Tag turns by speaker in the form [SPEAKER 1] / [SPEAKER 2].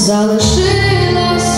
[SPEAKER 1] залишилась.